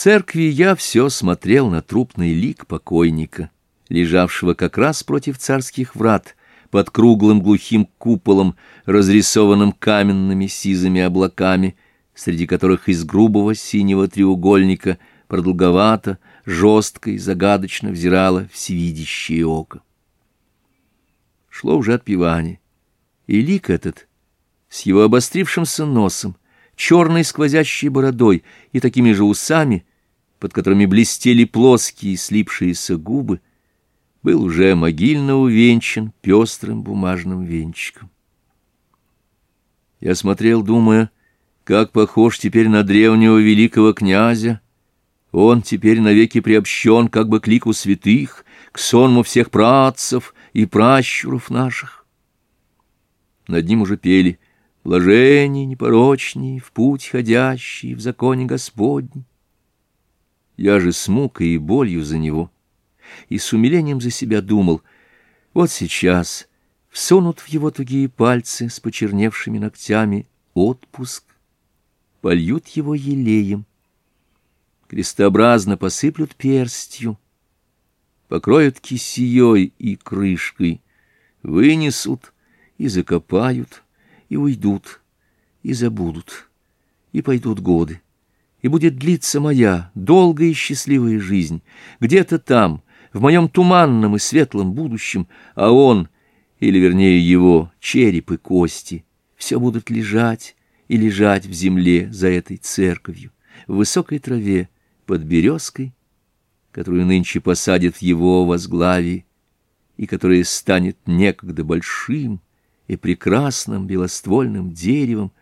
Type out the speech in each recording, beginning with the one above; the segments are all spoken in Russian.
церкви я все смотрел на трупный лик покойника, лежавшего как раз против царских врат, под круглым глухим куполом, разрисованным каменными сизыми облаками, среди которых из грубого синего треугольника продолговато, жестко и загадочно взирало всевидящее око. Шло уже отпевание, и лик этот, с его обострившимся носом, черной сквозящей бородой и такими же усами — под которыми блестели плоские слипшиеся губы, был уже могильно увенчан пестрым бумажным венчиком. Я смотрел, думая, как похож теперь на древнего великого князя. Он теперь навеки приобщен как бы к лику святых, к сонму всех працев и пращуров наших. Над ним уже пели «Блажение непорочнее, в путь ходящий, в законе Господне». Я же с мукой и болью за него и с умилением за себя думал, вот сейчас всунут в его тугие пальцы с почерневшими ногтями отпуск, польют его елеем, крестообразно посыплют перстью, покроют кисеей и крышкой, вынесут и закопают, и уйдут, и забудут, и пойдут годы и будет длиться моя долгая и счастливая жизнь, где-то там, в моем туманном и светлом будущем, а он, или вернее его, череп и кости, все будут лежать и лежать в земле за этой церковью, в высокой траве, под березкой, которую нынче посадят в его возглавии, и которая станет некогда большим и прекрасным белоствольным деревом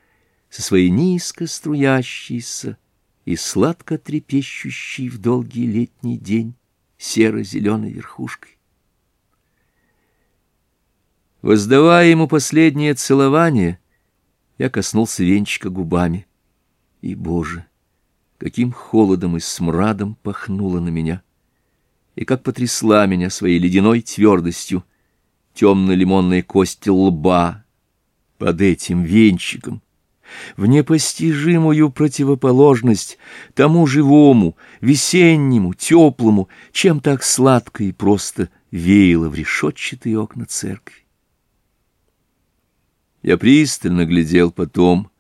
со своей низко струящейся, и сладко трепещущий в долгий летний день серо-зеленой верхушкой. Воздавая ему последнее целование, я коснулся венчика губами. И, Боже, каким холодом и смрадом пахнуло на меня, и как потрясла меня своей ледяной твердостью темно-лимонная кость лба под этим венчиком — в непостижимую противоположность тому живому, весеннему, теплому, чем так сладко и просто веяло в решетчатые окна церкви. Я пристально глядел потом,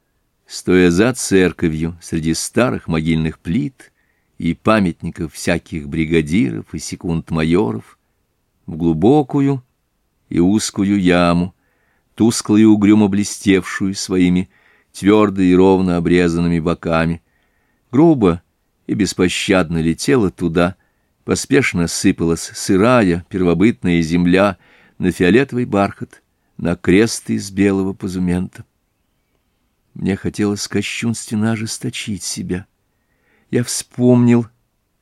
стоя за церковью среди старых могильных плит и памятников всяких бригадиров и секунд-майоров, в глубокую и узкую яму, тускло и угрюмо блестевшую своими твердо и ровно обрезанными боками. Грубо и беспощадно летела туда, поспешно сыпалась сырая первобытная земля на фиолетовый бархат, на крест из белого позумента. Мне хотелось кощунственно ожесточить себя. Я вспомнил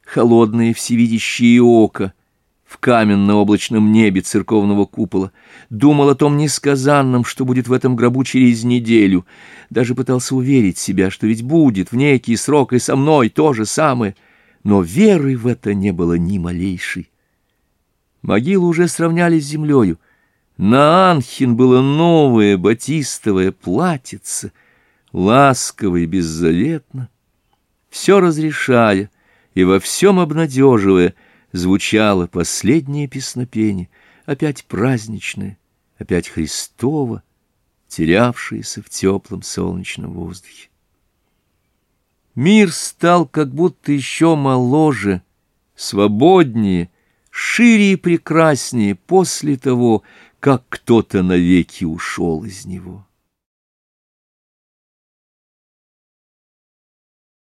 холодное всевидящее око — в каменно-облачном небе церковного купола, думал о том несказанном, что будет в этом гробу через неделю, даже пытался уверить себя, что ведь будет в некий срок и со мной то же самое, но веры в это не было ни малейшей. Могилу уже сравняли с землею. На Анхин было новое батистовое платьице, ласково и беззаветно, все разрешая и во всем обнадеживая — звучало последнее песнопение, опять праздничное, опять Христово, терявшееся в теплом солнечном воздухе. Мир стал как будто еще моложе, свободнее, шире и прекраснее после того, как кто-то навеки ушел из него.